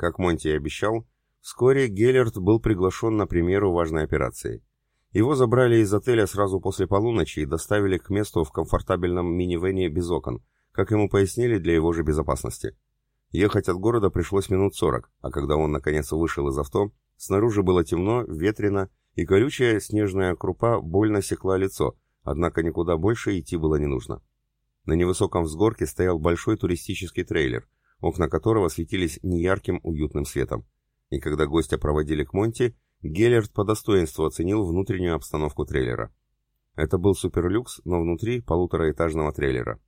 Как Монти и обещал, вскоре Геллерт был приглашен на премьеру важной операции. Его забрали из отеля сразу после полуночи и доставили к месту в комфортабельном минивене без окон, как ему пояснили для его же безопасности. Ехать от города пришлось минут сорок, а когда он наконец вышел из авто, снаружи было темно, ветрено, и колючая снежная крупа больно секла лицо, однако никуда больше идти было не нужно. На невысоком взгорке стоял большой туристический трейлер, окна которого светились неярким уютным светом. И когда гостя проводили к Монти, Геллерт по достоинству оценил внутреннюю обстановку трейлера. Это был суперлюкс, но внутри полутораэтажного трейлера.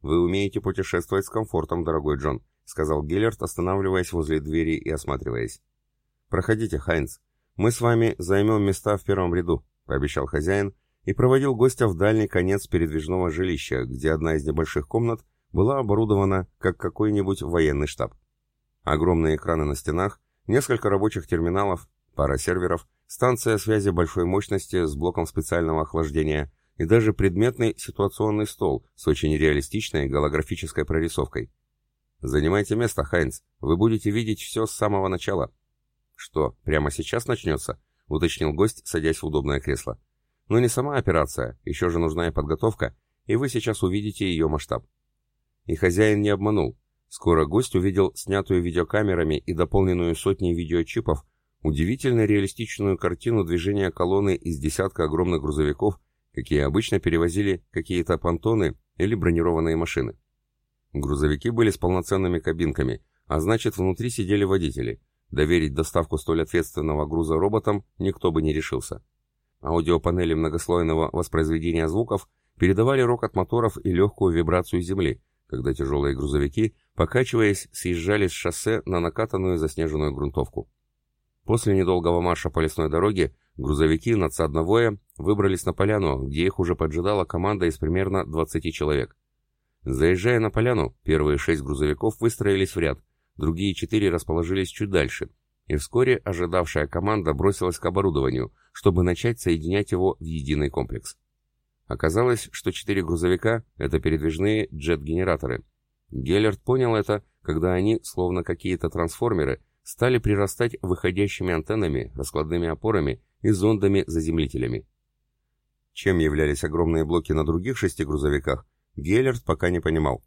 «Вы умеете путешествовать с комфортом, дорогой Джон», — сказал Геллерт, останавливаясь возле двери и осматриваясь. «Проходите, Хайнц. Мы с вами займем места в первом ряду», — пообещал хозяин и проводил гостя в дальний конец передвижного жилища, где одна из небольших комнат была оборудована как какой-нибудь военный штаб. Огромные экраны на стенах, несколько рабочих терминалов, пара серверов, станция связи большой мощности с блоком специального охлаждения и даже предметный ситуационный стол с очень реалистичной голографической прорисовкой. «Занимайте место, Хайнц, вы будете видеть все с самого начала». «Что, прямо сейчас начнется?» — уточнил гость, садясь в удобное кресло. «Но не сама операция, еще же нужна и подготовка, и вы сейчас увидите ее масштаб». И хозяин не обманул. Скоро гость увидел снятую видеокамерами и дополненную сотней видеочипов удивительно реалистичную картину движения колонны из десятка огромных грузовиков, какие обычно перевозили какие-то понтоны или бронированные машины. Грузовики были с полноценными кабинками, а значит внутри сидели водители. Доверить доставку столь ответственного груза роботам никто бы не решился. Аудиопанели многослойного воспроизведения звуков передавали рокот моторов и легкую вибрацию земли, когда тяжелые грузовики, покачиваясь, съезжали с шоссе на накатанную заснеженную грунтовку. После недолгого марша по лесной дороге грузовики надсадно выбрались на поляну, где их уже поджидала команда из примерно 20 человек. Заезжая на поляну, первые шесть грузовиков выстроились в ряд, другие четыре расположились чуть дальше, и вскоре ожидавшая команда бросилась к оборудованию, чтобы начать соединять его в единый комплекс. Оказалось, что четыре грузовика — это передвижные джет-генераторы. Геллерт понял это, когда они, словно какие-то трансформеры, стали прирастать выходящими антеннами, раскладными опорами и зондами-заземлителями. Чем являлись огромные блоки на других шести грузовиках, Геллерт пока не понимал.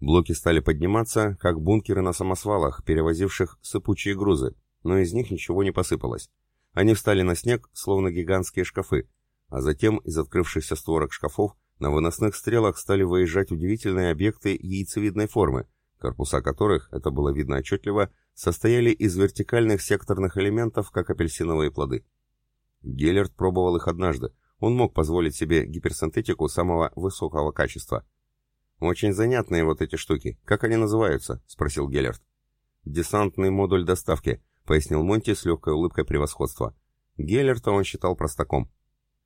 Блоки стали подниматься, как бункеры на самосвалах, перевозивших сыпучие грузы, но из них ничего не посыпалось. Они встали на снег, словно гигантские шкафы, а затем из открывшихся створок шкафов на выносных стрелах стали выезжать удивительные объекты яйцевидной формы, корпуса которых, это было видно отчетливо, состояли из вертикальных секторных элементов, как апельсиновые плоды. Геллерт пробовал их однажды. Он мог позволить себе гиперсинтетику самого высокого качества. «Очень занятные вот эти штуки. Как они называются?» — спросил Геллерт. «Десантный модуль доставки», — пояснил Монти с легкой улыбкой превосходства. Геллерта он считал простаком.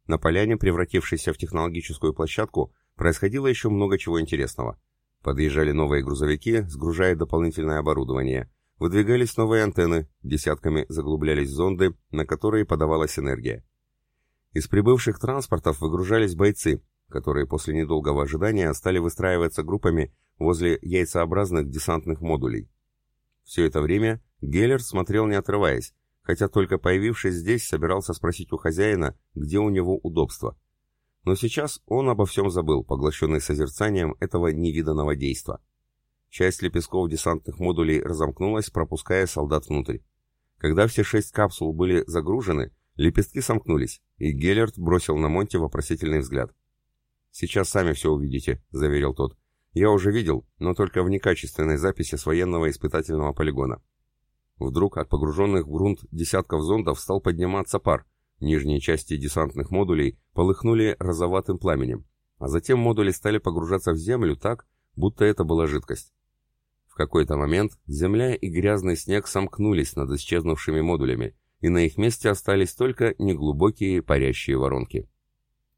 На поляне, превратившейся в технологическую площадку, происходило еще много чего интересного. Подъезжали новые грузовики, сгружая дополнительное оборудование. Выдвигались новые антенны, десятками заглублялись зонды, на которые подавалась энергия. Из прибывших транспортов выгружались бойцы, которые после недолгого ожидания стали выстраиваться группами возле яйцеобразных десантных модулей. Все это время Геллер смотрел не отрываясь, хотя только появившись здесь, собирался спросить у хозяина, где у него удобство. Но сейчас он обо всем забыл, поглощенный созерцанием этого невиданного действа. Часть лепестков десантных модулей разомкнулась, пропуская солдат внутрь. Когда все шесть капсул были загружены, лепестки сомкнулись, и Геллерт бросил на Монти вопросительный взгляд. «Сейчас сами все увидите», — заверил тот. «Я уже видел, но только в некачественной записи с военного испытательного полигона». Вдруг от погруженных в грунт десятков зондов стал подниматься пар, Нижние части десантных модулей полыхнули розоватым пламенем, а затем модули стали погружаться в землю так, будто это была жидкость. В какой-то момент земля и грязный снег сомкнулись над исчезнувшими модулями, и на их месте остались только неглубокие парящие воронки.